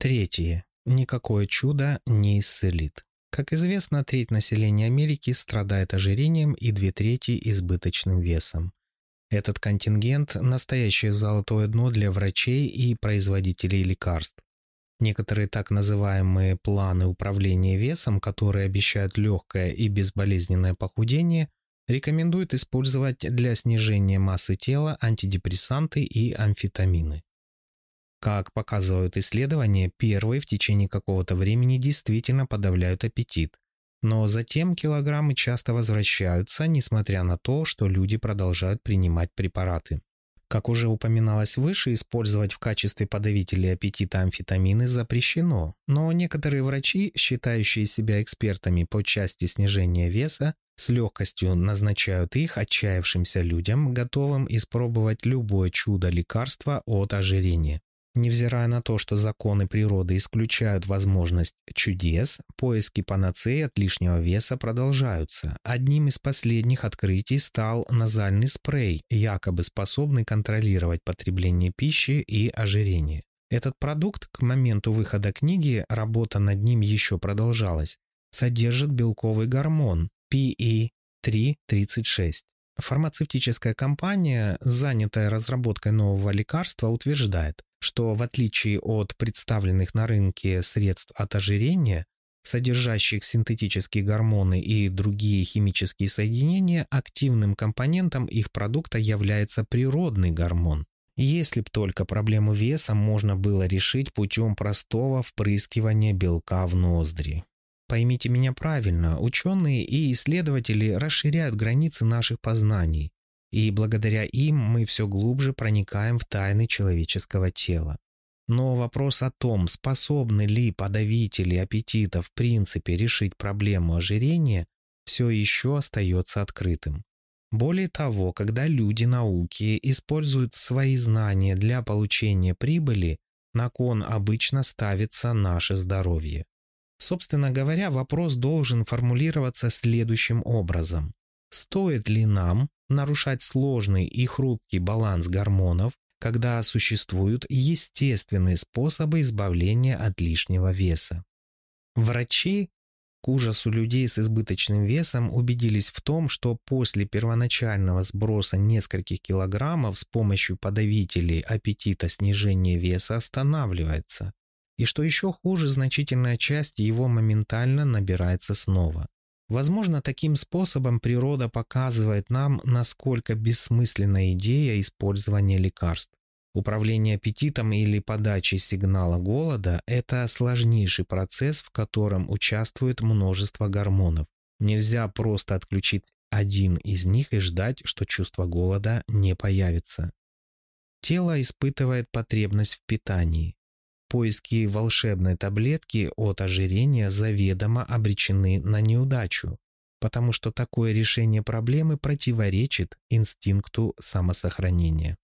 Третье. Никакое чудо не исцелит. Как известно, треть населения Америки страдает ожирением и две трети избыточным весом. Этот контингент – настоящее золотое дно для врачей и производителей лекарств. Некоторые так называемые планы управления весом, которые обещают легкое и безболезненное похудение, рекомендуют использовать для снижения массы тела антидепрессанты и амфетамины. Как показывают исследования, первые в течение какого-то времени действительно подавляют аппетит. Но затем килограммы часто возвращаются, несмотря на то, что люди продолжают принимать препараты. Как уже упоминалось выше, использовать в качестве подавителей аппетита амфетамины запрещено, но некоторые врачи, считающие себя экспертами по части снижения веса, с легкостью назначают их отчаявшимся людям, готовым испробовать любое чудо лекарства от ожирения. Невзирая на то, что законы природы исключают возможность чудес, поиски панацеи от лишнего веса продолжаются. Одним из последних открытий стал назальный спрей, якобы способный контролировать потребление пищи и ожирение. Этот продукт к моменту выхода книги, работа над ним еще продолжалась, содержит белковый гормон PE336. Фармацевтическая компания, занятая разработкой нового лекарства, утверждает, что в отличие от представленных на рынке средств от ожирения, содержащих синтетические гормоны и другие химические соединения, активным компонентом их продукта является природный гормон. Если б только проблему веса можно было решить путем простого впрыскивания белка в ноздри. Поймите меня правильно, ученые и исследователи расширяют границы наших познаний, и благодаря им мы все глубже проникаем в тайны человеческого тела. Но вопрос о том, способны ли подавители аппетита в принципе решить проблему ожирения, все еще остается открытым. Более того, когда люди науки используют свои знания для получения прибыли, на кон обычно ставится наше здоровье. Собственно говоря, вопрос должен формулироваться следующим образом. Стоит ли нам, нарушать сложный и хрупкий баланс гормонов, когда существуют естественные способы избавления от лишнего веса. Врачи, к ужасу людей с избыточным весом, убедились в том, что после первоначального сброса нескольких килограммов с помощью подавителей аппетита снижение веса останавливается. И что еще хуже, значительная часть его моментально набирается снова. Возможно, таким способом природа показывает нам, насколько бессмысленна идея использования лекарств. Управление аппетитом или подачей сигнала голода – это сложнейший процесс, в котором участвует множество гормонов. Нельзя просто отключить один из них и ждать, что чувство голода не появится. Тело испытывает потребность в питании. Поиски волшебной таблетки от ожирения заведомо обречены на неудачу, потому что такое решение проблемы противоречит инстинкту самосохранения.